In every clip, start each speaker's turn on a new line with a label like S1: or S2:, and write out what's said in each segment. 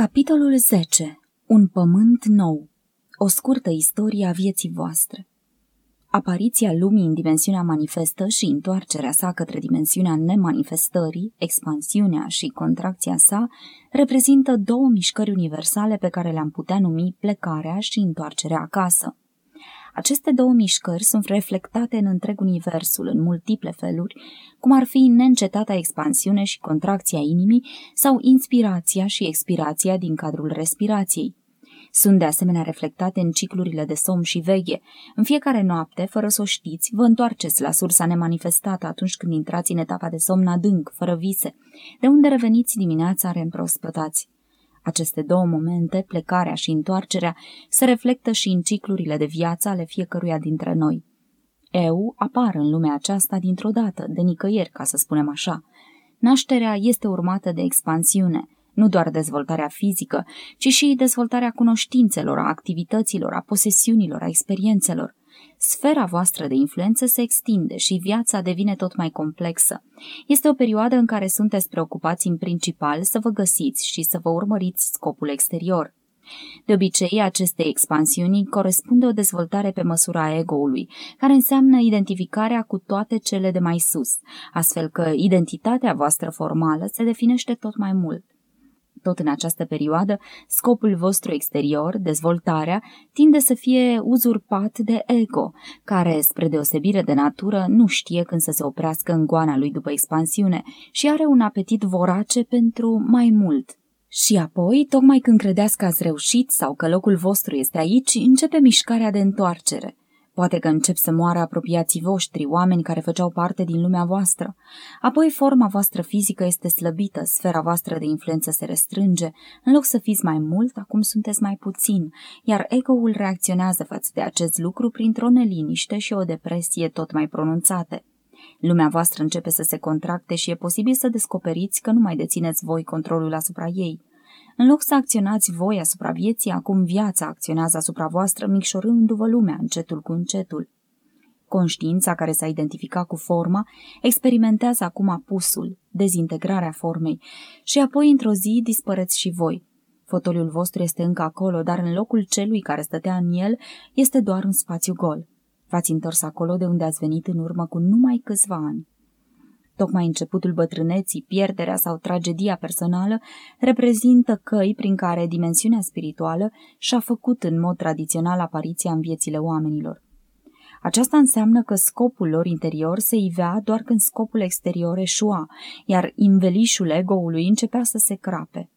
S1: Capitolul 10. Un pământ nou. O scurtă istorie a vieții voastre. Apariția lumii în dimensiunea manifestă și întoarcerea sa către dimensiunea nemanifestării, expansiunea și contracția sa, reprezintă două mișcări universale pe care le-am putea numi plecarea și întoarcerea acasă. Aceste două mișcări sunt reflectate în întreg universul, în multiple feluri, cum ar fi neîncetata expansiune și contracția inimii sau inspirația și expirația din cadrul respirației. Sunt de asemenea reflectate în ciclurile de somn și veche. În fiecare noapte, fără să o știți, vă întoarceți la sursa nemanifestată atunci când intrați în etapa de somn adânc, fără vise, de unde reveniți dimineața reîmprospătați. Aceste două momente, plecarea și întoarcerea, se reflectă și în ciclurile de viață ale fiecăruia dintre noi. Eu apar în lumea aceasta dintr-o dată, de nicăieri, ca să spunem așa. Nașterea este urmată de expansiune, nu doar dezvoltarea fizică, ci și dezvoltarea cunoștințelor, a activităților, a posesiunilor, a experiențelor. Sfera voastră de influență se extinde și viața devine tot mai complexă. Este o perioadă în care sunteți preocupați în principal să vă găsiți și să vă urmăriți scopul exterior. De obicei, aceste expansiuni corespunde o dezvoltare pe măsura ego-ului, care înseamnă identificarea cu toate cele de mai sus, astfel că identitatea voastră formală se definește tot mai mult. Tot în această perioadă, scopul vostru exterior, dezvoltarea, tinde să fie uzurpat de ego, care, spre deosebire de natură, nu știe când să se oprească în goana lui după expansiune și are un apetit vorace pentru mai mult. Și apoi, tocmai când credeți că ați reușit sau că locul vostru este aici, începe mișcarea de întoarcere. Poate că încep să moară apropiații voștri, oameni care făceau parte din lumea voastră. Apoi forma voastră fizică este slăbită, sfera voastră de influență se restrânge. În loc să fiți mai mult, acum sunteți mai puțin, iar ego-ul reacționează față de acest lucru printr-o neliniște și o depresie tot mai pronunțate. Lumea voastră începe să se contracte și e posibil să descoperiți că nu mai dețineți voi controlul asupra ei. În loc să acționați voi asupra vieții, acum viața acționează asupra voastră, micșorându-vă lumea încetul cu încetul. Conștiința care s-a identificat cu forma experimentează acum apusul, dezintegrarea formei și apoi într-o zi dispăreți și voi. Fotoliul vostru este încă acolo, dar în locul celui care stătea în el este doar un spațiu gol. V-ați întors acolo de unde ați venit în urmă cu numai câțiva ani. Tocmai începutul bătrâneții, pierderea sau tragedia personală reprezintă căi prin care dimensiunea spirituală și-a făcut în mod tradițional apariția în viețile oamenilor. Aceasta înseamnă că scopul lor interior se ivea doar când scopul exterior eșua, iar învelișul ego-ului începea să se crape.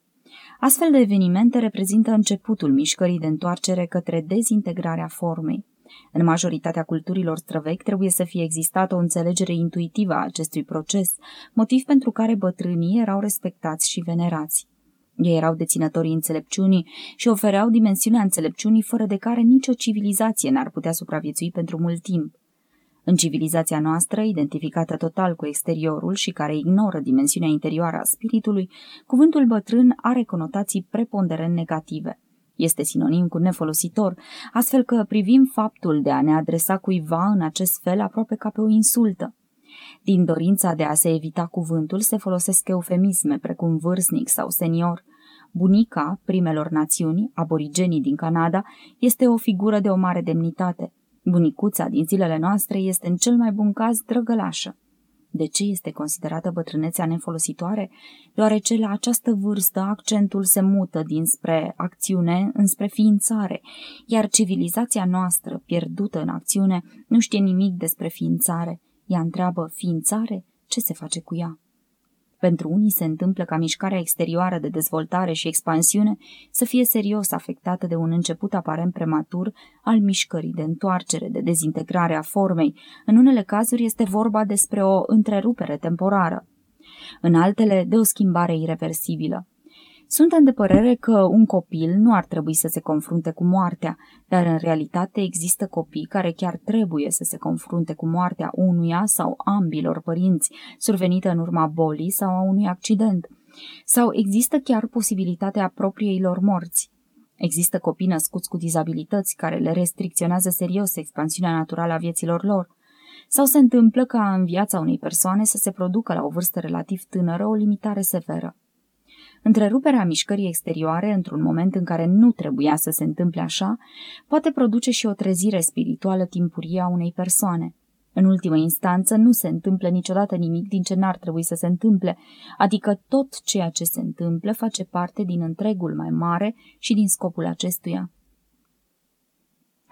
S1: Astfel de evenimente reprezintă începutul mișcării de întoarcere către dezintegrarea formei. În majoritatea culturilor străvechi trebuie să fie existat o înțelegere intuitivă a acestui proces, motiv pentru care bătrânii erau respectați și venerați. Ei erau deținătorii înțelepciunii și ofereau dimensiunea înțelepciunii fără de care nicio civilizație n-ar putea supraviețui pentru mult timp. În civilizația noastră, identificată total cu exteriorul și care ignoră dimensiunea interioară a spiritului, cuvântul bătrân are conotații preponderent negative. Este sinonim cu nefolositor, astfel că privim faptul de a ne adresa cuiva în acest fel aproape ca pe o insultă. Din dorința de a se evita cuvântul se folosesc eufemisme precum vârstnic sau senior. Bunica primelor națiuni, aborigenii din Canada, este o figură de o mare demnitate. Bunicuța din zilele noastre este în cel mai bun caz drăgălașă. De ce este considerată bătrânețea nefolositoare? Deoarece la această vârstă accentul se mută dinspre acțiune înspre ființare, iar civilizația noastră, pierdută în acțiune, nu știe nimic despre ființare. Ea întreabă ființare? Ce se face cu ea? Pentru unii se întâmplă ca mișcarea exterioară de dezvoltare și expansiune să fie serios afectată de un început aparent prematur al mișcării de întoarcere, de dezintegrare a formei. În unele cazuri este vorba despre o întrerupere temporară. În altele, de o schimbare irreversibilă. Suntem de părere că un copil nu ar trebui să se confrunte cu moartea, dar în realitate există copii care chiar trebuie să se confrunte cu moartea unuia sau ambilor părinți, survenită în urma bolii sau a unui accident. Sau există chiar posibilitatea propriei lor morți. Există copii născuți cu dizabilități care le restricționează serios expansiunea naturală a vieților lor. Sau se întâmplă ca în viața unei persoane să se producă la o vârstă relativ tânără o limitare severă. Întreruperea mișcării exterioare într-un moment în care nu trebuia să se întâmple așa, poate produce și o trezire spirituală timpurie a unei persoane. În ultimă instanță, nu se întâmplă niciodată nimic din ce n-ar trebui să se întâmple, adică tot ceea ce se întâmplă face parte din întregul mai mare și din scopul acestuia.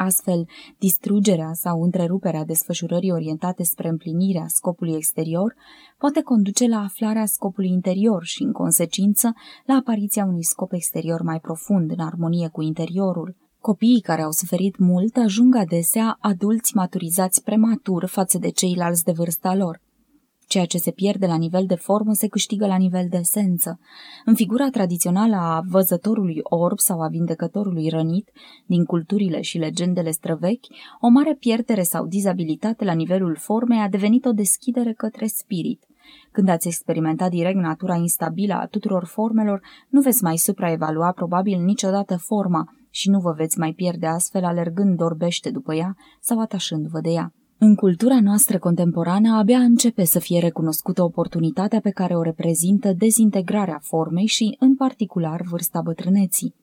S1: Astfel, distrugerea sau întreruperea desfășurării orientate spre împlinirea scopului exterior poate conduce la aflarea scopului interior și, în consecință, la apariția unui scop exterior mai profund, în armonie cu interiorul. Copiii care au suferit mult ajung adesea adulți maturizați prematur față de ceilalți de vârsta lor. Ceea ce se pierde la nivel de formă se câștigă la nivel de esență. În figura tradițională a văzătorului orb sau a vindecătorului rănit, din culturile și legendele străvechi, o mare pierdere sau dizabilitate la nivelul formei a devenit o deschidere către spirit. Când ați experimentat direct natura instabilă a tuturor formelor, nu veți mai supraevalua probabil niciodată forma și nu vă veți mai pierde astfel alergând orbește după ea sau atașându-vă de ea. În cultura noastră contemporană abia începe să fie recunoscută oportunitatea pe care o reprezintă dezintegrarea formei și, în particular, vârsta bătrâneții.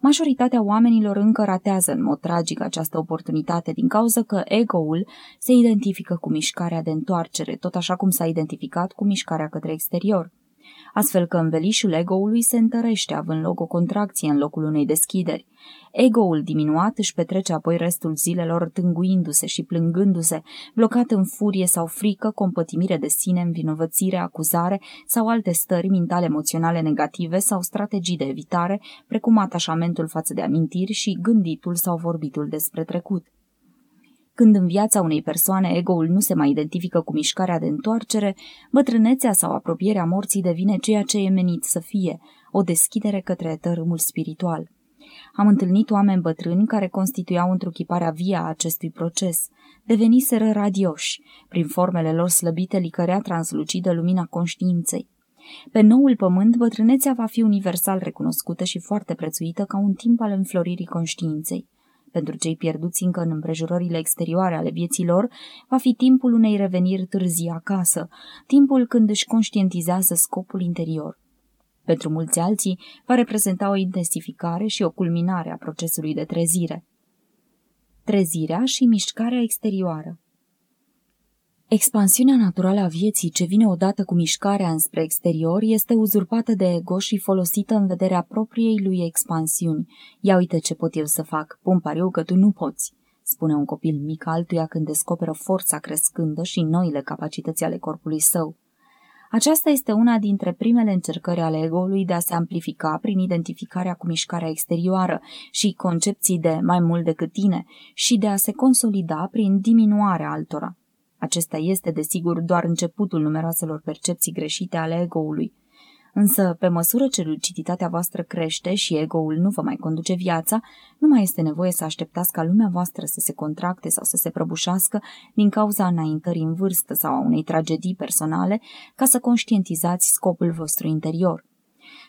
S1: Majoritatea oamenilor încă ratează în mod tragic această oportunitate din cauza că ego-ul se identifică cu mișcarea de întoarcere, tot așa cum s-a identificat cu mișcarea către exterior astfel că învelișul ego-ului se întărește, având loc o contracție în locul unei deschideri. Ego-ul diminuat își petrece apoi restul zilelor tânguindu-se și plângându-se, blocat în furie sau frică, compătimire de sine, învinovățire, acuzare sau alte stări mentale emoționale negative sau strategii de evitare, precum atașamentul față de amintiri și gânditul sau vorbitul despre trecut. Când în viața unei persoane ego-ul nu se mai identifică cu mișcarea de întoarcere, bătrânețea sau apropierea morții devine ceea ce e menit să fie, o deschidere către tărâmul spiritual. Am întâlnit oameni bătrâni care constituiau întruchiparea via a acestui proces. Deveniseră radioși. Prin formele lor slăbite licărea translucidă lumina conștiinței. Pe noul pământ, bătrânețea va fi universal recunoscută și foarte prețuită ca un timp al înfloririi conștiinței. Pentru cei pierduți încă în împrejurările exterioare ale vieții lor, va fi timpul unei reveniri târzii acasă, timpul când își conștientizează scopul interior. Pentru mulți alții, va reprezenta o intensificare și o culminare a procesului de trezire. Trezirea și mișcarea exterioară Expansiunea naturală a vieții ce vine odată cu mișcarea înspre exterior este uzurpată de ego și folosită în vederea propriei lui expansiuni. Ia uite ce pot eu să fac, pun pariu că tu nu poți, spune un copil mic altuia când descoperă forța crescândă și noile capacități ale corpului său. Aceasta este una dintre primele încercări ale ego-ului de a se amplifica prin identificarea cu mișcarea exterioară și concepții de mai mult decât tine și de a se consolida prin diminuarea altora. Acesta este, desigur, doar începutul numeroaselor percepții greșite ale ego-ului. Însă, pe măsură ce luciditatea voastră crește și ego-ul nu vă mai conduce viața, nu mai este nevoie să așteptați ca lumea voastră să se contracte sau să se prăbușească din cauza înaintării în vârstă sau a unei tragedii personale ca să conștientizați scopul vostru interior.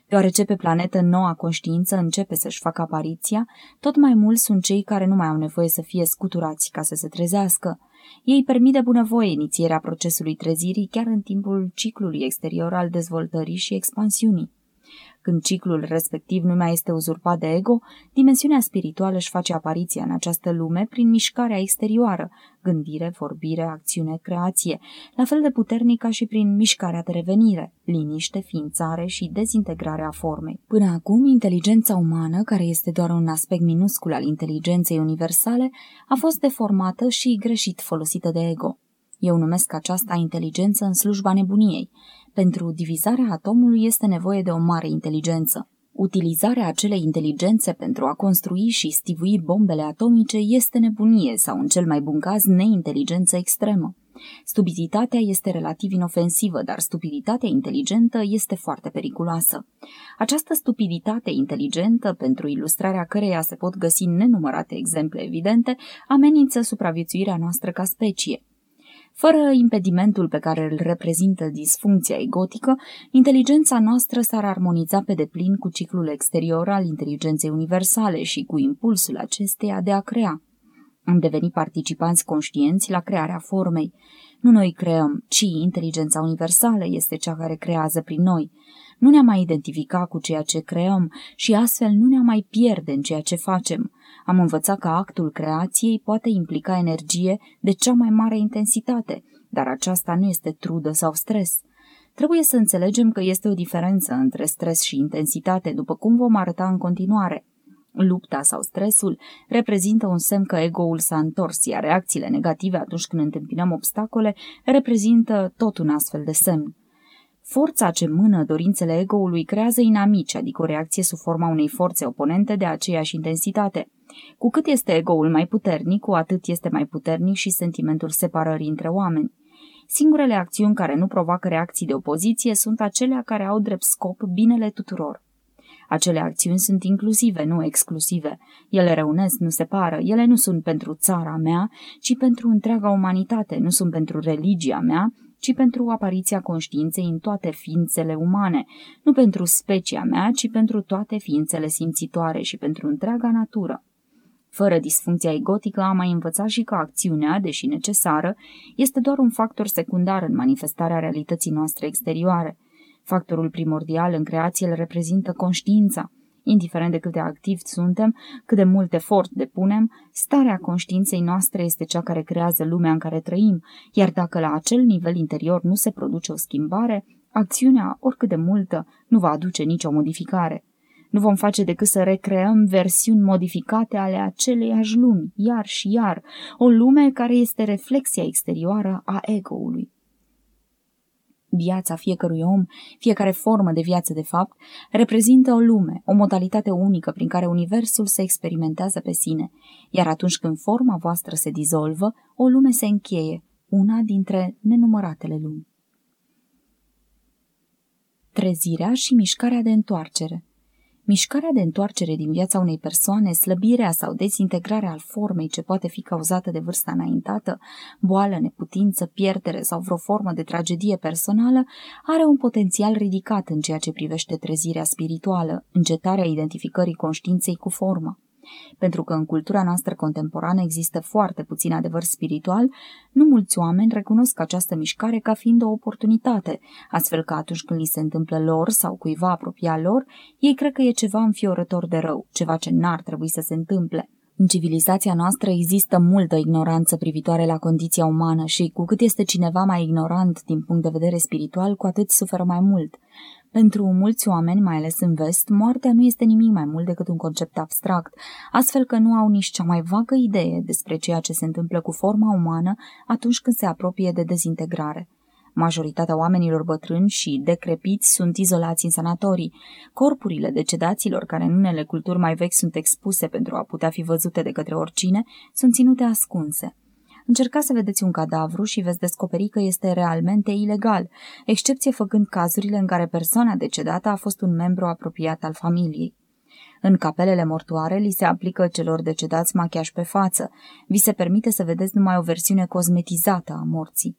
S1: Deoarece pe planetă noua conștiință începe să-și facă apariția, tot mai mulți sunt cei care nu mai au nevoie să fie scuturați ca să se trezească. Ei permit de bunăvoie inițierea procesului trezirii chiar în timpul ciclului exterior al dezvoltării și expansiunii. Când ciclul respectiv nu mai este uzurpat de ego, dimensiunea spirituală își face apariția în această lume prin mișcarea exterioară, gândire, vorbire, acțiune, creație, la fel de puternică ca și prin mișcarea de revenire, liniște, ființare și dezintegrarea formei. Până acum, inteligența umană, care este doar un aspect minuscul al inteligenței universale, a fost deformată și greșit folosită de ego. Eu numesc aceasta inteligență în slujba nebuniei. Pentru divizarea atomului este nevoie de o mare inteligență. Utilizarea acelei inteligențe pentru a construi și stivui bombele atomice este nebunie sau, în cel mai bun caz, neinteligență extremă. Stupiditatea este relativ inofensivă, dar stupiditatea inteligentă este foarte periculoasă. Această stupiditate inteligentă, pentru ilustrarea căreia se pot găsi nenumărate exemple evidente, amenință supraviețuirea noastră ca specie. Fără impedimentul pe care îl reprezintă disfuncția egotică, inteligența noastră s-ar armoniza pe deplin cu ciclul exterior al inteligenței universale și cu impulsul acesteia de a crea. Am devenit participanți conștienți la crearea formei. Nu noi creăm, ci inteligența universală este cea care creează prin noi. Nu ne-am mai identificat cu ceea ce creăm și astfel nu ne-am mai pierde în ceea ce facem. Am învățat că actul creației poate implica energie de cea mai mare intensitate, dar aceasta nu este trudă sau stres. Trebuie să înțelegem că este o diferență între stres și intensitate, după cum vom arăta în continuare. Lupta sau stresul reprezintă un semn că ego-ul s-a întors, iar reacțiile negative atunci când întâmpinăm obstacole reprezintă tot un astfel de semn. Forța ce mână dorințele ego-ului creează inamici, adică o reacție sub forma unei forțe oponente de aceeași intensitate. Cu cât este ego-ul mai puternic, cu atât este mai puternic și sentimentul separării între oameni. Singurele acțiuni care nu provoacă reacții de opoziție sunt acelea care au drept scop binele tuturor. Acele acțiuni sunt inclusive, nu exclusive. Ele reunesc, nu separă. Ele nu sunt pentru țara mea, ci pentru întreaga umanitate. Nu sunt pentru religia mea, ci pentru apariția conștiinței în toate ființele umane. Nu pentru specia mea, ci pentru toate ființele simțitoare și pentru întreaga natură. Fără disfuncția egotică am mai învățat și că acțiunea, deși necesară, este doar un factor secundar în manifestarea realității noastre exterioare. Factorul primordial în creație îl reprezintă conștiința. Indiferent de cât de activi suntem, cât de mult efort depunem, starea conștiinței noastre este cea care creează lumea în care trăim, iar dacă la acel nivel interior nu se produce o schimbare, acțiunea, oricât de multă, nu va aduce nicio modificare. Nu vom face decât să recreăm versiuni modificate ale aceleiași lumi, iar și iar, o lume care este reflexia exterioară a ego-ului. Viața fiecărui om, fiecare formă de viață de fapt, reprezintă o lume, o modalitate unică prin care universul se experimentează pe sine, iar atunci când forma voastră se dizolvă, o lume se încheie, una dintre nenumăratele lumi. Trezirea și mișcarea de întoarcere Mișcarea de întoarcere din viața unei persoane, slăbirea sau dezintegrarea al formei ce poate fi cauzată de vârsta înaintată, boală, neputință, pierdere sau vreo formă de tragedie personală, are un potențial ridicat în ceea ce privește trezirea spirituală, încetarea identificării conștiinței cu formă. Pentru că în cultura noastră contemporană există foarte puțin adevăr spiritual, nu mulți oameni recunosc această mișcare ca fiind o oportunitate, astfel că atunci când li se întâmplă lor sau cuiva apropia lor, ei cred că e ceva înfiorător de rău, ceva ce n-ar trebui să se întâmple. În civilizația noastră există multă ignoranță privitoare la condiția umană și cu cât este cineva mai ignorant din punct de vedere spiritual, cu atât suferă mai mult. Pentru mulți oameni, mai ales în vest, moartea nu este nimic mai mult decât un concept abstract, astfel că nu au nici cea mai vagă idee despre ceea ce se întâmplă cu forma umană atunci când se apropie de dezintegrare. Majoritatea oamenilor bătrâni și decrepiți sunt izolați în sanatorii. Corpurile decedaților, care în unele culturi mai vechi sunt expuse pentru a putea fi văzute de către oricine, sunt ținute ascunse. Încercați să vedeți un cadavru și veți descoperi că este realmente ilegal, excepție făcând cazurile în care persoana decedată a fost un membru apropiat al familiei. În capelele mortoare li se aplică celor decedați machiaj pe față. Vi se permite să vedeți numai o versiune cosmetizată a morții.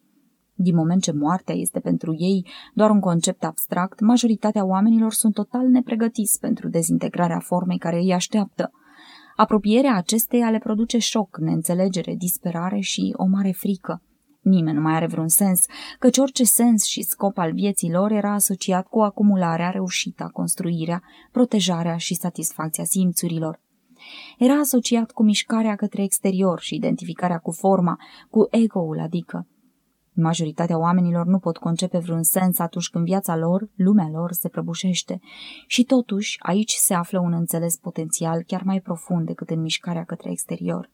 S1: Din moment ce moartea este pentru ei doar un concept abstract, majoritatea oamenilor sunt total nepregătiți pentru dezintegrarea formei care îi așteaptă – Apropierea acesteia le produce șoc, neînțelegere, disperare și o mare frică. Nimeni nu mai are vreun sens, căci orice sens și scop al vieții lor era asociat cu acumularea reușită, construirea, protejarea și satisfacția simțurilor. Era asociat cu mișcarea către exterior și identificarea cu forma, cu ego-ul, adică Majoritatea oamenilor nu pot concepe vreun sens atunci când viața lor, lumea lor, se prăbușește. Și totuși, aici se află un înțeles potențial chiar mai profund decât în mișcarea către exterior.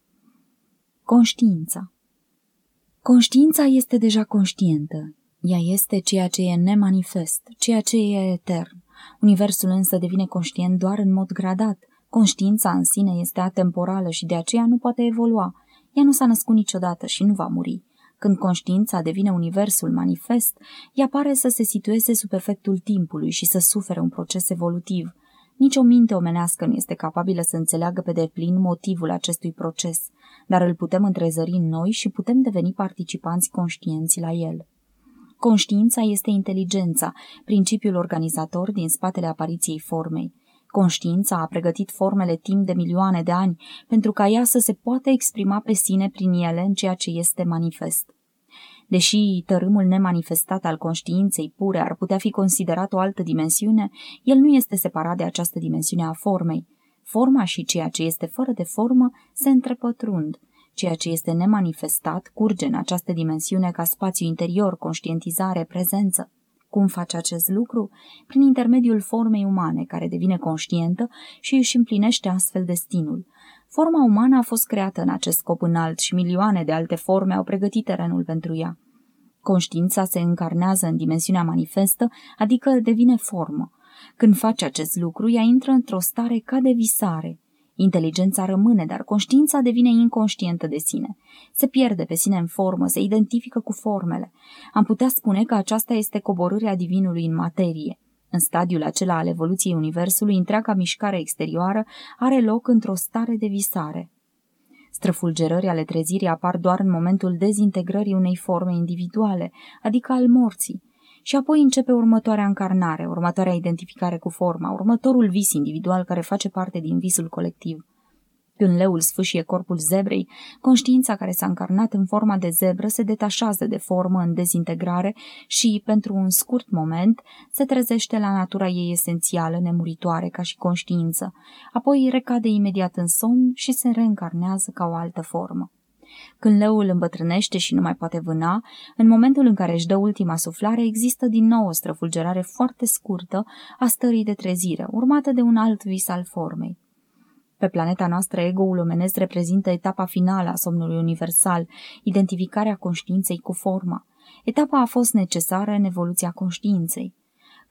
S1: Conștiința Conștiința este deja conștientă. Ea este ceea ce e nemanifest, ceea ce e etern. Universul însă devine conștient doar în mod gradat. Conștiința în sine este atemporală și de aceea nu poate evolua. Ea nu s-a născut niciodată și nu va muri. Când conștiința devine universul manifest, ea pare să se situeze sub efectul timpului și să sufere un proces evolutiv. Nici o minte omenească nu este capabilă să înțeleagă pe deplin motivul acestui proces, dar îl putem întrezări în noi și putem deveni participanți conștienți la el. Conștiința este inteligența, principiul organizator din spatele apariției formei. Conștiința a pregătit formele timp de milioane de ani pentru ca ea să se poată exprima pe sine prin ele în ceea ce este manifest. Deși tărâmul nemanifestat al conștiinței pure ar putea fi considerat o altă dimensiune, el nu este separat de această dimensiune a formei. Forma și ceea ce este fără de formă se întrepătrund. Ceea ce este nemanifestat curge în această dimensiune ca spațiu interior, conștientizare, prezență. Cum face acest lucru? Prin intermediul formei umane, care devine conștientă și își împlinește astfel destinul. Forma umană a fost creată în acest scop înalt și milioane de alte forme au pregătit terenul pentru ea. Conștiința se încarnează în dimensiunea manifestă, adică devine formă. Când face acest lucru, ea intră într-o stare ca de visare. Inteligența rămâne, dar conștiința devine inconștientă de sine. Se pierde pe sine în formă, se identifică cu formele. Am putea spune că aceasta este coborârea divinului în materie. În stadiul acela al evoluției Universului, întreaga mișcare exterioară are loc într-o stare de visare. Străfulgerări ale trezirii apar doar în momentul dezintegrării unei forme individuale, adică al morții, și apoi începe următoarea încarnare, următoarea identificare cu forma, următorul vis individual care face parte din visul colectiv. Când leul sfâșie corpul zebrei, conștiința care s-a încarnat în forma de zebră se detașează de formă în dezintegrare și, pentru un scurt moment, se trezește la natura ei esențială, nemuritoare ca și conștiință, apoi recade imediat în somn și se reîncarnează ca o altă formă. Când leul îmbătrânește și nu mai poate vâna, în momentul în care își dă ultima suflare, există din nou o străfulgerare foarte scurtă a stării de trezire, urmată de un alt vis al formei. Pe planeta noastră, ego-ul omenesc reprezintă etapa finală a somnului universal, identificarea conștiinței cu forma. Etapa a fost necesară în evoluția conștiinței.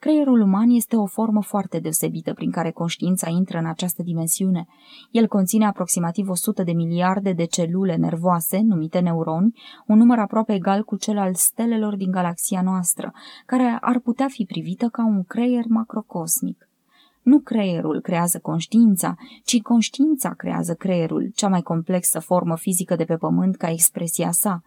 S1: Creierul uman este o formă foarte deosebită prin care conștiința intră în această dimensiune. El conține aproximativ 100 de miliarde de celule nervoase, numite neuroni, un număr aproape egal cu cel al stelelor din galaxia noastră, care ar putea fi privită ca un creier macrocosmic. Nu creierul creează conștiința, ci conștiința creează creierul, cea mai complexă formă fizică de pe pământ ca expresia sa.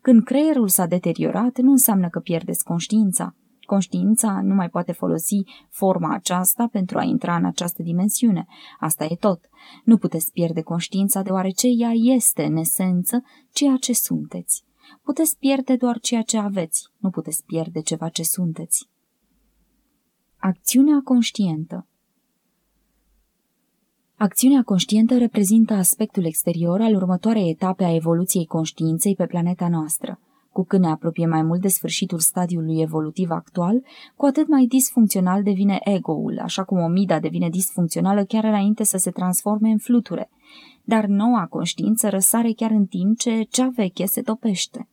S1: Când creierul s-a deteriorat, nu înseamnă că pierdeți conștiința. Conștiința nu mai poate folosi forma aceasta pentru a intra în această dimensiune. Asta e tot. Nu puteți pierde conștiința deoarece ea este, în esență, ceea ce sunteți. Puteți pierde doar ceea ce aveți, nu puteți pierde ceva ce sunteți. Acțiunea conștientă Acțiunea conștientă reprezintă aspectul exterior al următoarei etape a evoluției conștiinței pe planeta noastră. Cu cât ne apropie mai mult de sfârșitul stadiului evolutiv actual, cu atât mai disfuncțional devine ego-ul, așa cum omida devine disfuncțională chiar înainte să se transforme în fluture. Dar noua conștiință răsare chiar în timp ce cea veche se topește.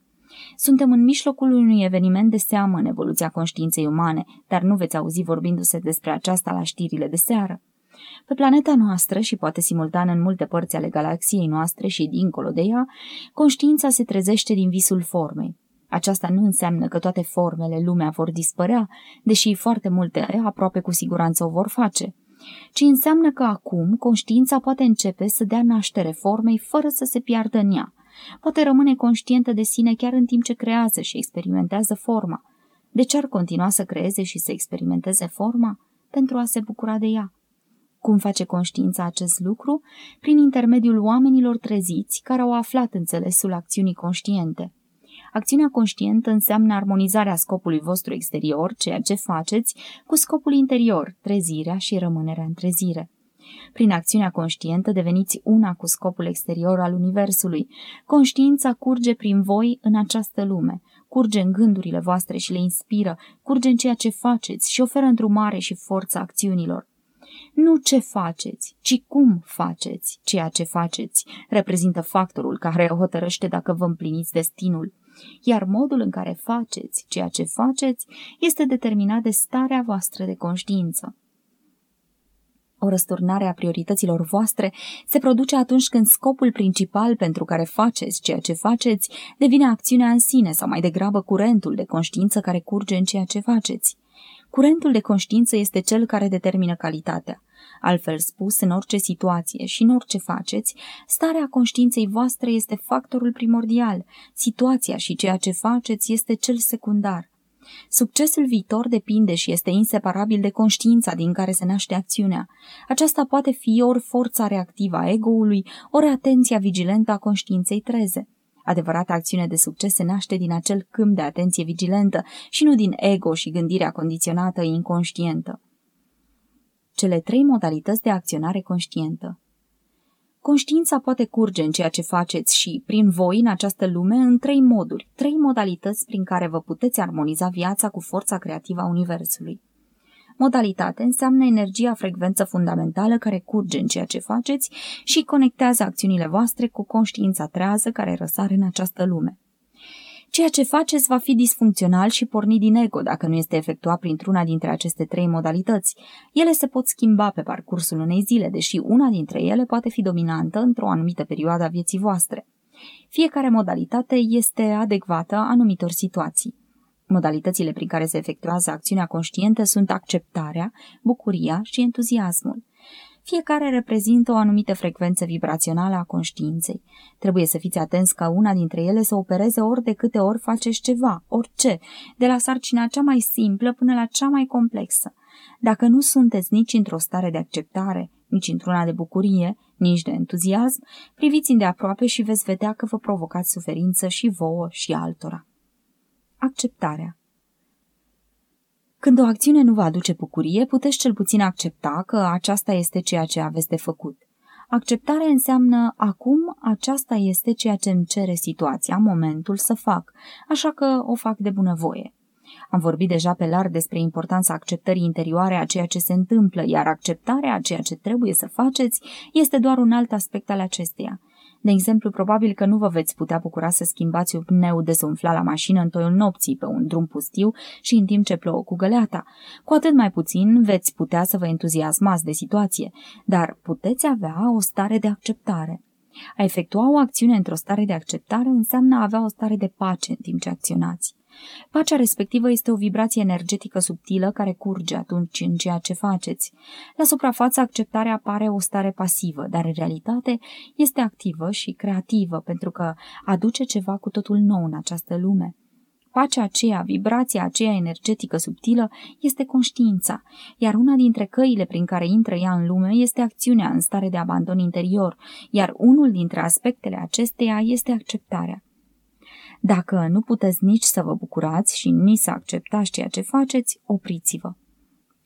S1: Suntem în mijlocul unui eveniment de seamă în evoluția conștiinței umane, dar nu veți auzi vorbindu-se despre aceasta la știrile de seară. Pe planeta noastră și poate simultan în multe părți ale galaxiei noastre și dincolo de ea, conștiința se trezește din visul formei. Aceasta nu înseamnă că toate formele lumea vor dispărea, deși foarte multe aproape cu siguranță o vor face, ci înseamnă că acum conștiința poate începe să dea naștere formei fără să se piardă în ea. Poate rămâne conștientă de sine chiar în timp ce creează și experimentează forma. De ce ar continua să creeze și să experimenteze forma? Pentru a se bucura de ea. Cum face conștiința acest lucru? Prin intermediul oamenilor treziți care au aflat înțelesul acțiunii conștiente. Acțiunea conștientă înseamnă armonizarea scopului vostru exterior, ceea ce faceți, cu scopul interior, trezirea și rămânerea în trezire. Prin acțiunea conștientă deveniți una cu scopul exterior al Universului. Conștiința curge prin voi în această lume, curge în gândurile voastre și le inspiră, curge în ceea ce faceți și oferă îndrumare și forță acțiunilor. Nu ce faceți, ci cum faceți ceea ce faceți, reprezintă factorul care hotărăște dacă vă împliniți destinul, iar modul în care faceți ceea ce faceți este determinat de starea voastră de conștiință. O răsturnare a priorităților voastre se produce atunci când scopul principal pentru care faceți ceea ce faceți devine acțiunea în sine sau mai degrabă curentul de conștiință care curge în ceea ce faceți. Curentul de conștiință este cel care determină calitatea. Altfel spus, în orice situație și în orice faceți, starea conștiinței voastre este factorul primordial, situația și ceea ce faceți este cel secundar. Succesul viitor depinde și este inseparabil de conștiința din care se naște acțiunea. Aceasta poate fi ori forța reactivă a ego-ului, ori atenția vigilentă a conștiinței treze. Adevărata acțiune de succes se naște din acel câmp de atenție vigilentă și nu din ego și gândirea condiționată inconștientă. Cele trei modalități de acționare conștientă Conștiința poate curge în ceea ce faceți și, prin voi, în această lume, în trei moduri, trei modalități prin care vă puteți armoniza viața cu forța creativă a Universului. Modalitate înseamnă energia frecvență fundamentală care curge în ceea ce faceți și conectează acțiunile voastre cu conștiința trează care răsare în această lume. Ceea ce faceți va fi disfuncțional și pornit din ego dacă nu este efectuat printr-una dintre aceste trei modalități. Ele se pot schimba pe parcursul unei zile, deși una dintre ele poate fi dominantă într-o anumită perioadă a vieții voastre. Fiecare modalitate este adecvată anumitor situații. Modalitățile prin care se efectuează acțiunea conștientă sunt acceptarea, bucuria și entuziasmul. Fiecare reprezintă o anumită frecvență vibrațională a conștiinței. Trebuie să fiți atenți ca una dintre ele să opereze ori de câte ori faceți ceva, orice, de la sarcina cea mai simplă până la cea mai complexă. Dacă nu sunteți nici într-o stare de acceptare, nici într-una de bucurie, nici de entuziasm, priviți îndeaproape și veți vedea că vă provocați suferință și vouă și altora. Acceptarea când o acțiune nu vă aduce bucurie, puteți cel puțin accepta că aceasta este ceea ce aveți de făcut. Acceptarea înseamnă acum aceasta este ceea ce îmi cere situația, momentul să fac, așa că o fac de bunăvoie. Am vorbit deja pe larg despre importanța acceptării interioare a ceea ce se întâmplă, iar acceptarea a ceea ce trebuie să faceți este doar un alt aspect al acesteia. De exemplu, probabil că nu vă veți putea bucura să schimbați un pneu dezumflat la mașină în toiul nopții pe un drum pustiu și în timp ce plouă cu găleata. Cu atât mai puțin veți putea să vă entuziasmați de situație, dar puteți avea o stare de acceptare. A efectua o acțiune într-o stare de acceptare înseamnă a avea o stare de pace în timp ce acționați. Pacea respectivă este o vibrație energetică subtilă care curge atunci în ceea ce faceți. La suprafață, acceptarea apare o stare pasivă, dar în realitate este activă și creativă pentru că aduce ceva cu totul nou în această lume. Pacea aceea, vibrația aceea energetică subtilă, este conștiința, iar una dintre căile prin care intră ea în lume este acțiunea în stare de abandon interior, iar unul dintre aspectele acesteia este acceptarea. Dacă nu puteți nici să vă bucurați și nici să acceptați ceea ce faceți, opriți-vă.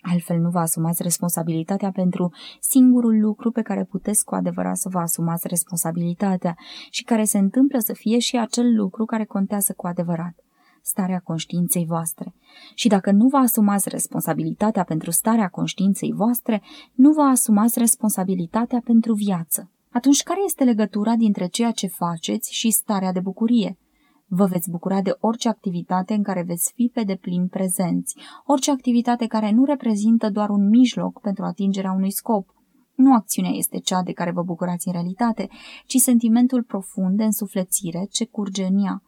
S1: Altfel nu vă asumați responsabilitatea pentru singurul lucru pe care puteți cu adevărat să vă asumați responsabilitatea și care se întâmplă să fie și acel lucru care contează cu adevărat starea conștiinței voastre. Și dacă nu vă asumați responsabilitatea pentru starea conștiinței voastre, nu vă asumați responsabilitatea pentru viață. Atunci care este legătura dintre ceea ce faceți și starea de bucurie? Vă veți bucura de orice activitate în care veți fi pe deplin prezenți, orice activitate care nu reprezintă doar un mijloc pentru atingerea unui scop. Nu acțiunea este cea de care vă bucurați în realitate, ci sentimentul profund de însuflețire ce curge în ea.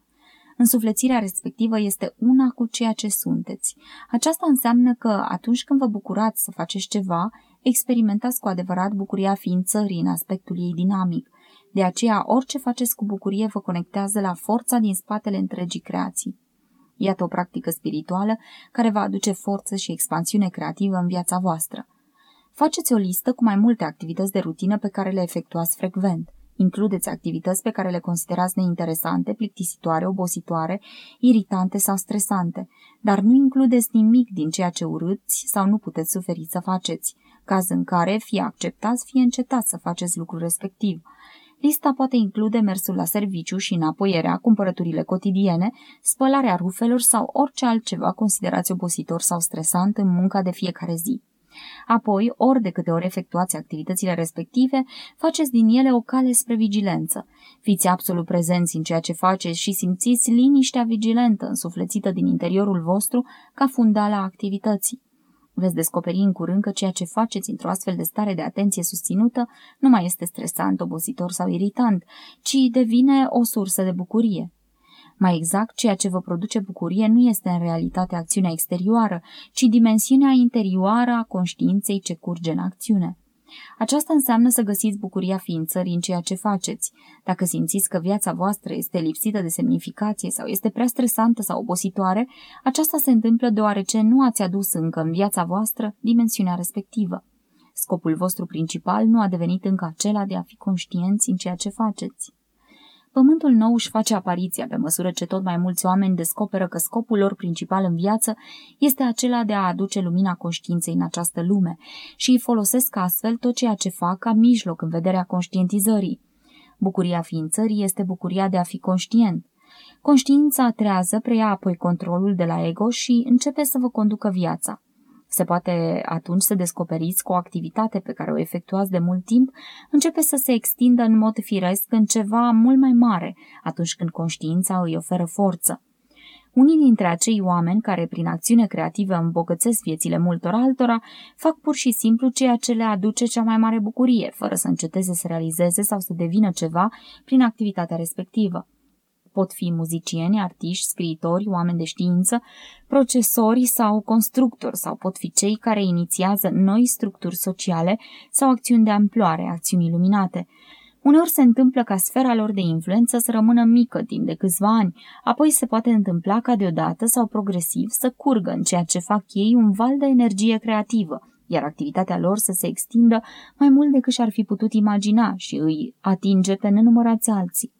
S1: Însuflețirea respectivă este una cu ceea ce sunteți. Aceasta înseamnă că atunci când vă bucurați să faceți ceva, experimentați cu adevărat bucuria ființării în aspectul ei dinamic – de aceea, orice faceți cu bucurie vă conectează la forța din spatele întregii creații. Iată o practică spirituală care va aduce forță și expansiune creativă în viața voastră. Faceți o listă cu mai multe activități de rutină pe care le efectuați frecvent. Includeți activități pe care le considerați neinteresante, plictisitoare, obositoare, iritante sau stresante, dar nu includeți nimic din ceea ce urâți sau nu puteți suferi să faceți, caz în care fie acceptați, fie încetați să faceți lucrul respectiv. Lista poate include mersul la serviciu și înapoierea, cumpărăturile cotidiene, spălarea rufelor sau orice altceva considerați obositor sau stresant în munca de fiecare zi. Apoi, ori de câte ori efectuați activitățile respective, faceți din ele o cale spre vigilență. Fiți absolut prezenți în ceea ce faceți și simțiți liniștea vigilentă însuflețită din interiorul vostru ca fundala activității. Veți descoperi în curând că ceea ce faceți într-o astfel de stare de atenție susținută nu mai este stresant, obositor sau iritant, ci devine o sursă de bucurie. Mai exact, ceea ce vă produce bucurie nu este în realitate acțiunea exterioară, ci dimensiunea interioară a conștiinței ce curge în acțiune. Aceasta înseamnă să găsiți bucuria ființării în ceea ce faceți. Dacă simțiți că viața voastră este lipsită de semnificație sau este prea stresantă sau obositoare, aceasta se întâmplă deoarece nu ați adus încă în viața voastră dimensiunea respectivă. Scopul vostru principal nu a devenit încă acela de a fi conștienți în ceea ce faceți. Pământul nou își face apariția pe măsură ce tot mai mulți oameni descoperă că scopul lor principal în viață este acela de a aduce lumina conștiinței în această lume și îi folosesc astfel tot ceea ce fac ca mijloc în vederea conștientizării. Bucuria ființării este bucuria de a fi conștient. Conștiința trează preia apoi controlul de la ego și începe să vă conducă viața. Se poate atunci să descoperiți că o activitate pe care o efectuați de mult timp începe să se extindă în mod firesc în ceva mult mai mare atunci când conștiința îi oferă forță. Unii dintre acei oameni care prin acțiune creativă îmbogățesc viețile multor altora fac pur și simplu ceea ce le aduce cea mai mare bucurie, fără să înceteze să realizeze sau să devină ceva prin activitatea respectivă. Pot fi muzicieni, artiști, scriitori, oameni de știință, procesori sau constructori sau pot fi cei care inițiază noi structuri sociale sau acțiuni de amploare, acțiuni iluminate. Uneori se întâmplă ca sfera lor de influență să rămână mică timp de câțiva ani, apoi se poate întâmpla ca deodată sau progresiv să curgă în ceea ce fac ei un val de energie creativă, iar activitatea lor să se extindă mai mult decât și-ar fi putut imagina și îi atinge pe nenumărați alții.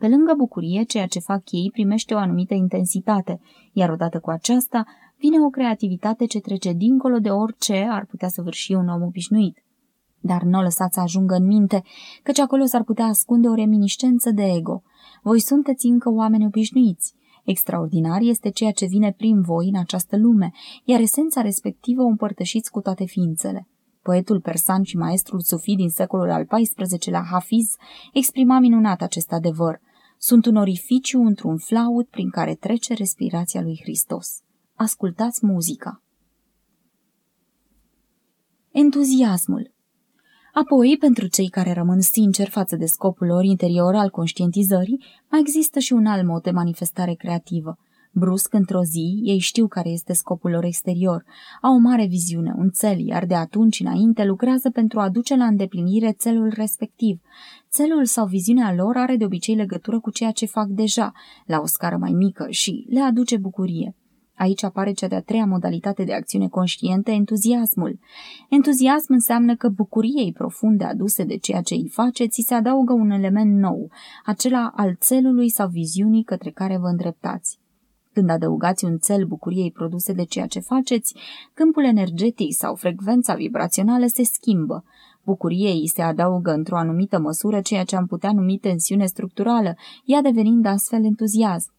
S1: Pe lângă bucurie, ceea ce fac ei primește o anumită intensitate, iar odată cu aceasta vine o creativitate ce trece dincolo de orice ar putea să vârși un om obișnuit. Dar nu o lăsați să ajungă în minte, căci acolo s-ar putea ascunde o reminiscență de ego. Voi sunteți încă oameni obișnuiți. Extraordinar este ceea ce vine prin voi în această lume, iar esența respectivă o împărtășiți cu toate ființele. Poetul persan și maestrul sufi din secolul al XIV-lea Hafiz exprima minunat acest adevăr – sunt un orificiu într-un flaut prin care trece respirația lui Hristos. Ascultați muzica. Entuziasmul Apoi, pentru cei care rămân sinceri față de scopul lor interior al conștientizării, mai există și un alt mod de manifestare creativă – Brusc, într-o zi, ei știu care este scopul lor exterior, au o mare viziune, un cel, iar de atunci înainte lucrează pentru a duce la îndeplinire celul respectiv. Celul sau viziunea lor are de obicei legătură cu ceea ce fac deja, la o scară mai mică și le aduce bucurie. Aici apare cea de-a treia modalitate de acțiune conștientă, entuziasmul. Entuziasm înseamnă că bucuriei profunde aduse de ceea ce îi face, ți se adaugă un element nou, acela al țelului sau viziunii către care vă îndreptați. Când adăugați un cel bucuriei produse de ceea ce faceți, câmpul energetic sau frecvența vibrațională se schimbă. Bucuriei se adaugă într-o anumită măsură ceea ce am putea numi tensiune structurală, ea devenind astfel entuziasm.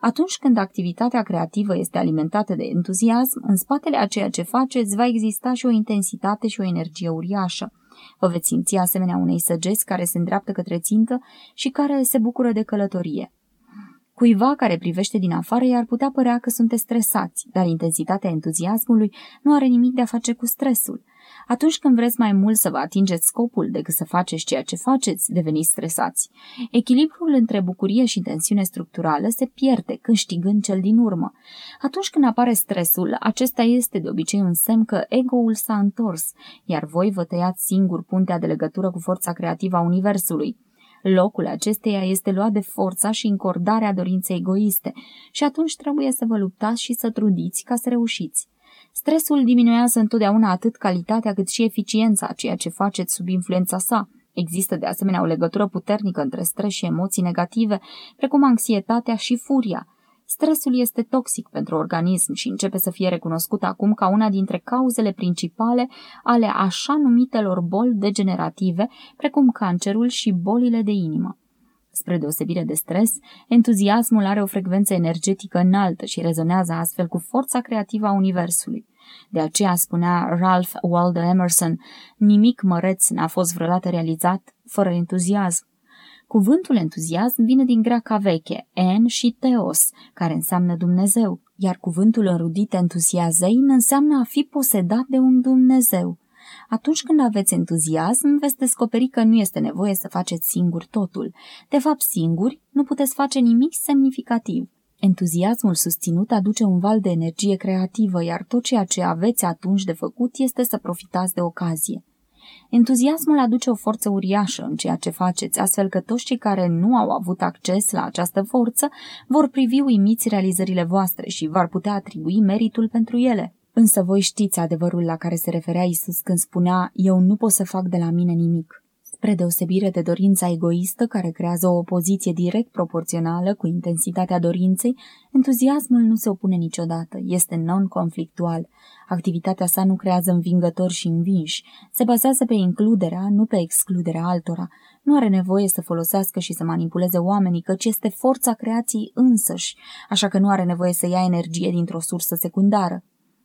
S1: Atunci când activitatea creativă este alimentată de entuziasm, în spatele a ceea ce faceți va exista și o intensitate și o energie uriașă. Vă veți simți asemenea unei săgeți care se îndreaptă către țintă și care se bucură de călătorie. Cuiva care privește din afară i-ar putea părea că sunteți stresați, dar intensitatea entuziasmului nu are nimic de a face cu stresul. Atunci când vreți mai mult să vă atingeți scopul decât să faceți ceea ce faceți, deveniți stresați. Echilibrul între bucurie și tensiune structurală se pierde câștigând cel din urmă. Atunci când apare stresul, acesta este de obicei un semn că ego-ul s-a întors, iar voi vă tăiați singur puntea de legătură cu forța creativă a Universului. Locul acesteia este luat de forța și încordarea dorinței egoiste și atunci trebuie să vă luptați și să trudiți ca să reușiți. Stresul diminuează întotdeauna atât calitatea cât și eficiența a ceea ce faceți sub influența sa. Există de asemenea o legătură puternică între stres și emoții negative, precum anxietatea și furia, Stresul este toxic pentru organism și începe să fie recunoscut acum ca una dintre cauzele principale ale așa numitelor boli degenerative, precum cancerul și bolile de inimă. Spre deosebire de stres, entuziasmul are o frecvență energetică înaltă și rezonează astfel cu forța creativă a Universului. De aceea spunea Ralph Waldo Emerson, nimic măreț n-a fost vreodată realizat fără entuziasm. Cuvântul entuziasm vine din greaca veche, en și teos, care înseamnă Dumnezeu, iar cuvântul înrudit entuziazein înseamnă a fi posedat de un Dumnezeu. Atunci când aveți entuziasm, veți descoperi că nu este nevoie să faceți singur totul. De fapt, singuri nu puteți face nimic semnificativ. Entuziasmul susținut aduce un val de energie creativă, iar tot ceea ce aveți atunci de făcut este să profitați de ocazie. Entuziasmul aduce o forță uriașă în ceea ce faceți, astfel că toți cei care nu au avut acces la această forță vor privi uimiți realizările voastre și v-ar putea atribui meritul pentru ele. Însă voi știți adevărul la care se referea Isus când spunea, eu nu pot să fac de la mine nimic. Spre deosebire de dorința egoistă care creează o opoziție direct proporțională cu intensitatea dorinței, entuziasmul nu se opune niciodată, este non-conflictual. Activitatea sa nu creează învingători și învinși, se bazează pe includerea, nu pe excluderea altora. Nu are nevoie să folosească și să manipuleze oamenii, căci este forța creației însăși, așa că nu are nevoie să ia energie dintr-o sursă secundară.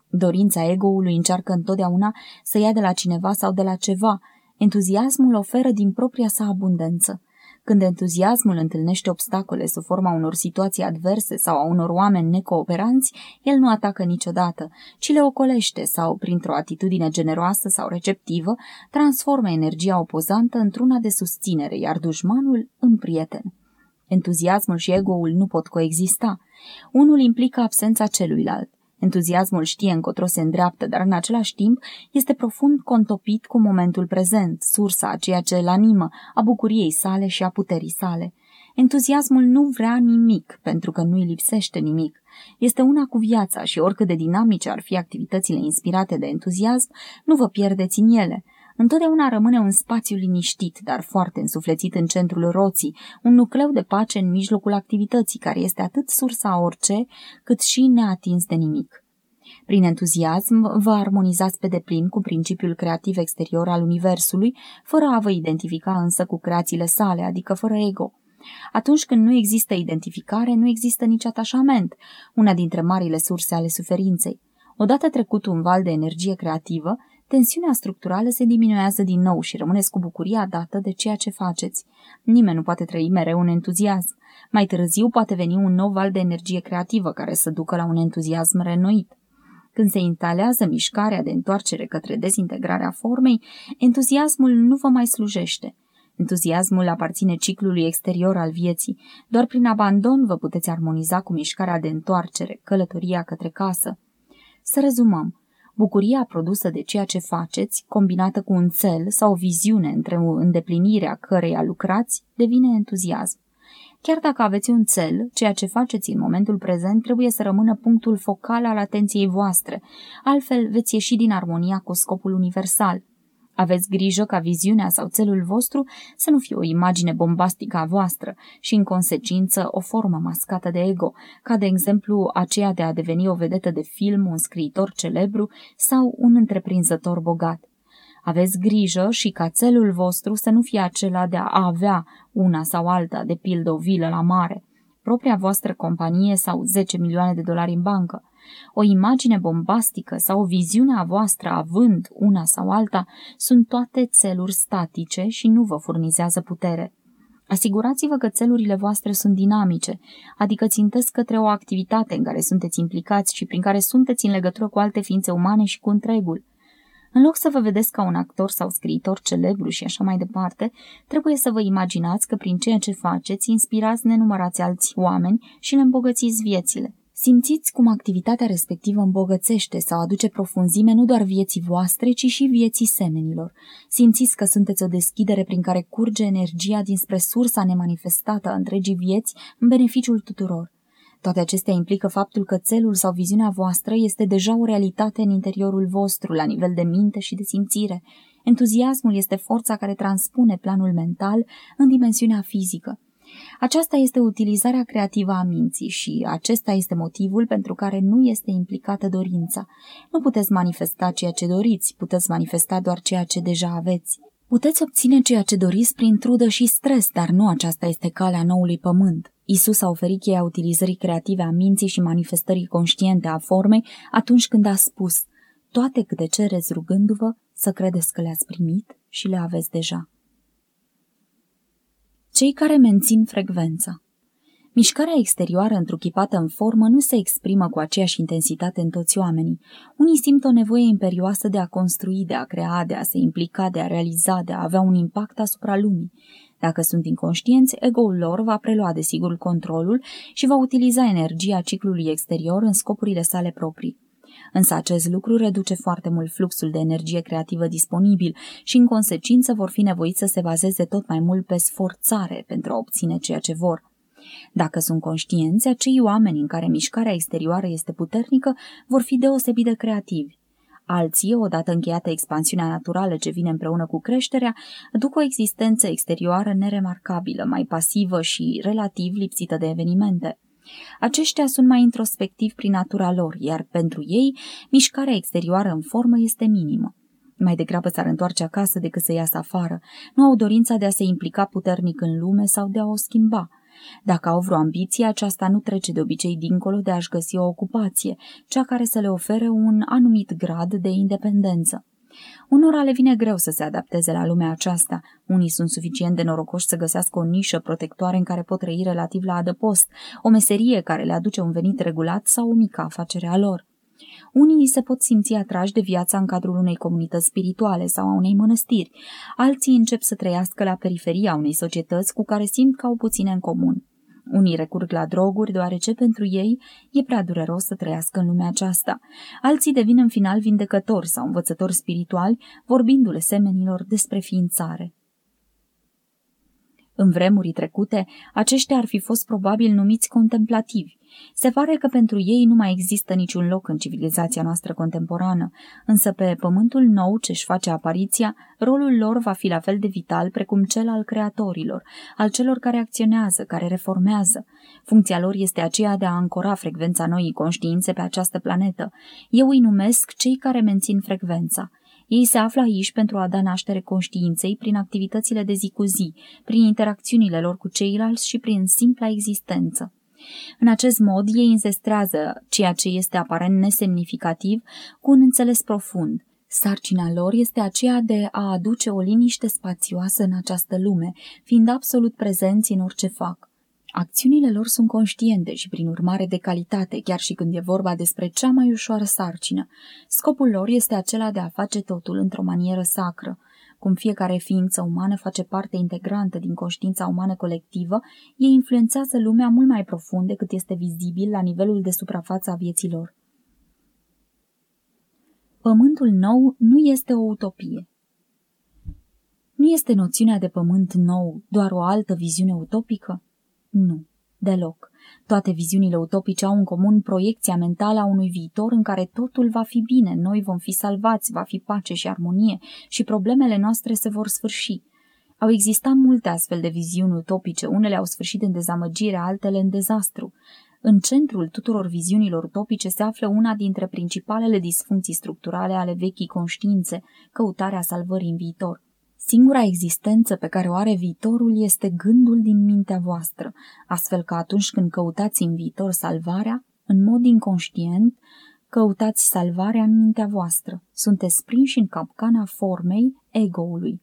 S1: Dorința egoului încearcă întotdeauna să ia de la cineva sau de la ceva. Entuziasmul oferă din propria sa abundență. Când entuziasmul întâlnește obstacole sub forma unor situații adverse sau a unor oameni necooperanți, el nu atacă niciodată, ci le ocolește sau, printr-o atitudine generoasă sau receptivă, transformă energia opozantă într-una de susținere, iar dușmanul în prieten. Entuziasmul și egoul nu pot coexista. Unul implică absența celuilalt. Entuziasmul știe încotro se îndreaptă, dar în același timp este profund contopit cu momentul prezent, sursa a ceea ce îl animă, a bucuriei sale și a puterii sale. Entuziasmul nu vrea nimic, pentru că nu-i lipsește nimic. Este una cu viața și oricât de dinamice ar fi activitățile inspirate de entuziasm, nu vă pierdeți în ele. Întotdeauna rămâne un spațiu liniștit, dar foarte însuflețit în centrul roții, un nucleu de pace în mijlocul activității, care este atât sursa a orice, cât și neatins de nimic. Prin entuziasm vă armonizați pe deplin cu principiul creativ exterior al Universului, fără a vă identifica însă cu creațiile sale, adică fără ego. Atunci când nu există identificare, nu există nici atașament, una dintre marile surse ale suferinței. Odată trecut un val de energie creativă, tensiunea structurală se diminuează din nou și rămâneți cu bucuria dată de ceea ce faceți. Nimeni nu poate trăi mereu un entuziasm. Mai târziu poate veni un nou val de energie creativă care să ducă la un entuziasm renoit. Când se instalează mișcarea de întoarcere către dezintegrarea formei, entuziasmul nu vă mai slujește. Entuziasmul aparține ciclului exterior al vieții. Doar prin abandon vă puteți armoniza cu mișcarea de întoarcere, călătoria către casă. Să rezumăm. Bucuria produsă de ceea ce faceți, combinată cu un cel sau o viziune între îndeplinirea căreia lucrați, devine entuziasm. Chiar dacă aveți un cel, ceea ce faceți în momentul prezent trebuie să rămână punctul focal al atenției voastre, altfel veți ieși din armonia cu scopul universal. Aveți grijă ca viziunea sau țelul vostru să nu fie o imagine bombastică a voastră și, în consecință, o formă mascată de ego, ca de exemplu aceea de a deveni o vedetă de film, un scriitor celebru sau un întreprinzător bogat. Aveți grijă și ca țelul vostru să nu fie acela de a avea una sau alta, de pildă o vilă la mare, propria voastră companie sau 10 milioane de dolari în bancă. O imagine bombastică sau o viziune a voastră având una sau alta sunt toate țeluri statice și nu vă furnizează putere. Asigurați-vă că țelurile voastre sunt dinamice, adică țintesc către o activitate în care sunteți implicați și prin care sunteți în legătură cu alte ființe umane și cu întregul. În loc să vă vedeți ca un actor sau scriitor celebru și așa mai departe, trebuie să vă imaginați că prin ceea ce faceți inspirați nenumărați alți oameni și le îmbogățiți viețile. Simțiți cum activitatea respectivă îmbogățește sau aduce profunzime nu doar vieții voastre, ci și vieții semenilor. Simțiți că sunteți o deschidere prin care curge energia dinspre sursa nemanifestată a întregii vieți în beneficiul tuturor. Toate acestea implică faptul că țelul sau viziunea voastră este deja o realitate în interiorul vostru, la nivel de minte și de simțire. Entuziasmul este forța care transpune planul mental în dimensiunea fizică. Aceasta este utilizarea creativă a minții și acesta este motivul pentru care nu este implicată dorința. Nu puteți manifesta ceea ce doriți, puteți manifesta doar ceea ce deja aveți. Puteți obține ceea ce doriți prin trudă și stres, dar nu aceasta este calea noului pământ. Isus a oferit cheia utilizării creative a minții și manifestării conștiente a formei atunci când a spus toate câte cereți rugându-vă să credeți că le-ați primit și le aveți deja. Cei care mențin frecvența Mișcarea exterioară întruchipată în formă nu se exprimă cu aceeași intensitate în toți oamenii. Unii simt o nevoie imperioasă de a construi, de a crea, de a se implica, de a realiza, de a avea un impact asupra lumii. Dacă sunt inconștienți, ego-ul lor va prelua desigur controlul și va utiliza energia ciclului exterior în scopurile sale proprii. Însă acest lucru reduce foarte mult fluxul de energie creativă disponibil și în consecință vor fi nevoiți să se bazeze tot mai mult pe sforțare pentru a obține ceea ce vor. Dacă sunt conștienți, acei oameni în care mișcarea exterioară este puternică vor fi deosebit de creativi. Alții, odată încheiată expansiunea naturală ce vine împreună cu creșterea, duc o existență exterioară neremarcabilă, mai pasivă și relativ lipsită de evenimente. Aceștia sunt mai introspectivi prin natura lor, iar pentru ei, mișcarea exterioară în formă este minimă. Mai degrabă s-ar întoarce acasă decât să iasă afară. Nu au dorința de a se implica puternic în lume sau de a o schimba. Dacă au vreo ambiție, aceasta nu trece de obicei dincolo de a-și găsi o ocupație, cea care să le ofere un anumit grad de independență. Unora le vine greu să se adapteze la lumea aceasta. Unii sunt suficient de norocoși să găsească o nișă protectoare în care pot trăi relativ la adăpost, o meserie care le aduce un venit regulat sau o mică afacere a lor. Unii se pot simți atrași de viața în cadrul unei comunități spirituale sau a unei mănăstiri, alții încep să trăiască la periferia unei societăți cu care simt că au puține în comun. Unii recurg la droguri deoarece pentru ei e prea dureros să trăiască în lumea aceasta. Alții devin în final vindecători sau învățători spirituali, vorbindu-le semenilor despre ființare. În vremuri trecute, aceștia ar fi fost probabil numiți contemplativi. Se pare că pentru ei nu mai există niciun loc în civilizația noastră contemporană, însă pe pământul nou ce-și face apariția, rolul lor va fi la fel de vital precum cel al creatorilor, al celor care acționează, care reformează. Funcția lor este aceea de a ancora frecvența noii conștiințe pe această planetă. Eu îi numesc cei care mențin frecvența. Ei se află aici pentru a da naștere conștiinței prin activitățile de zi cu zi, prin interacțiunile lor cu ceilalți și prin simpla existență. În acest mod, ei înzestrează ceea ce este aparent nesemnificativ cu un înțeles profund. Sarcina lor este aceea de a aduce o liniște spațioasă în această lume, fiind absolut prezenți în orice fac. Acțiunile lor sunt conștiente și, prin urmare, de calitate, chiar și când e vorba despre cea mai ușoară sarcină. Scopul lor este acela de a face totul într-o manieră sacră. Cum fiecare ființă umană face parte integrantă din conștiința umană colectivă, ei influențează lumea mult mai profund decât este vizibil la nivelul de suprafață a vieților. Pământul nou nu este o utopie. Nu este noțiunea de pământ nou doar o altă viziune utopică? Nu, deloc. Toate viziunile utopice au în comun proiecția mentală a unui viitor în care totul va fi bine, noi vom fi salvați, va fi pace și armonie și problemele noastre se vor sfârși. Au existat multe astfel de viziuni utopice, unele au sfârșit în dezamăgire, altele în dezastru. În centrul tuturor viziunilor utopice se află una dintre principalele disfuncții structurale ale vechii conștiințe, căutarea salvării în viitor. Singura existență pe care o are viitorul este gândul din mintea voastră, astfel că atunci când căutați în viitor salvarea, în mod inconștient, căutați salvarea în mintea voastră. Sunteți prinși în capcana formei egoului.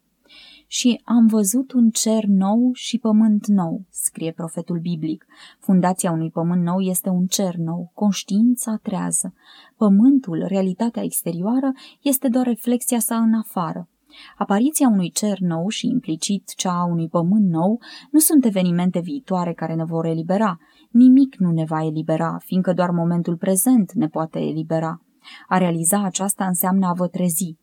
S1: Și am văzut un cer nou și pământ nou, scrie profetul biblic. Fundația unui pământ nou este un cer nou, conștiința trează. Pământul, realitatea exterioară, este doar reflexia sa în afară. Apariția unui cer nou și implicit cea a unui pământ nou nu sunt evenimente viitoare care ne vor elibera. Nimic nu ne va elibera, fiindcă doar momentul prezent ne poate elibera. A realiza aceasta înseamnă a vă trezi.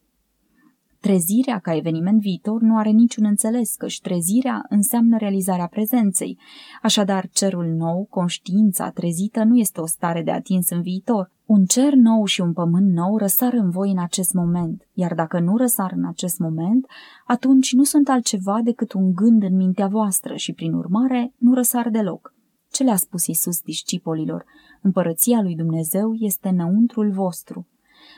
S1: Trezirea ca eveniment viitor nu are niciun înțeles, căci trezirea înseamnă realizarea prezenței. Așadar, cerul nou, conștiința trezită, nu este o stare de atins în viitor. Un cer nou și un pământ nou răsar în voi în acest moment, iar dacă nu răsar în acest moment, atunci nu sunt altceva decât un gând în mintea voastră și, prin urmare, nu răsar deloc. Ce le-a spus Iisus discipolilor? Împărăția lui Dumnezeu este înăuntrul vostru.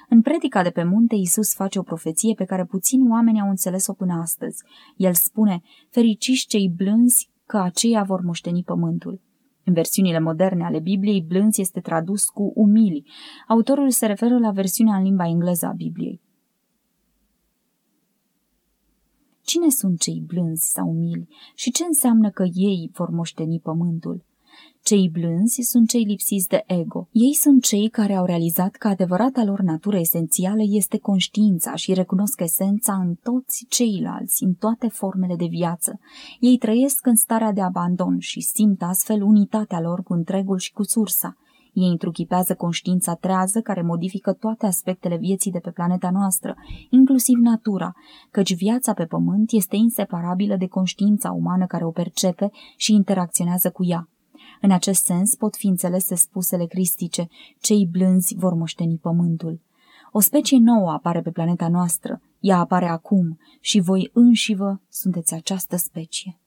S1: În predica de pe munte, Iisus face o profeție pe care puțini oameni au înțeles-o până astăzi. El spune, fericiși cei blânzi, că aceia vor moșteni pământul. În versiunile moderne ale Bibliei, blânzi este tradus cu umili. Autorul se referă la versiunea în limba engleză a Bibliei. Cine sunt cei blânzi sau umili și ce înseamnă că ei vor moșteni pământul? Cei blânzi sunt cei lipsiți de ego. Ei sunt cei care au realizat că adevărata lor natură esențială este conștiința și recunosc esența în toți ceilalți, în toate formele de viață. Ei trăiesc în starea de abandon și simt astfel unitatea lor cu întregul și cu sursa. Ei întruchipează conștiința trează care modifică toate aspectele vieții de pe planeta noastră, inclusiv natura, căci viața pe pământ este inseparabilă de conștiința umană care o percepe și interacționează cu ea. În acest sens pot fi înțelese spusele cristice, cei blânzi vor moșteni pământul. O specie nouă apare pe planeta noastră, ea apare acum și voi înși vă sunteți această specie.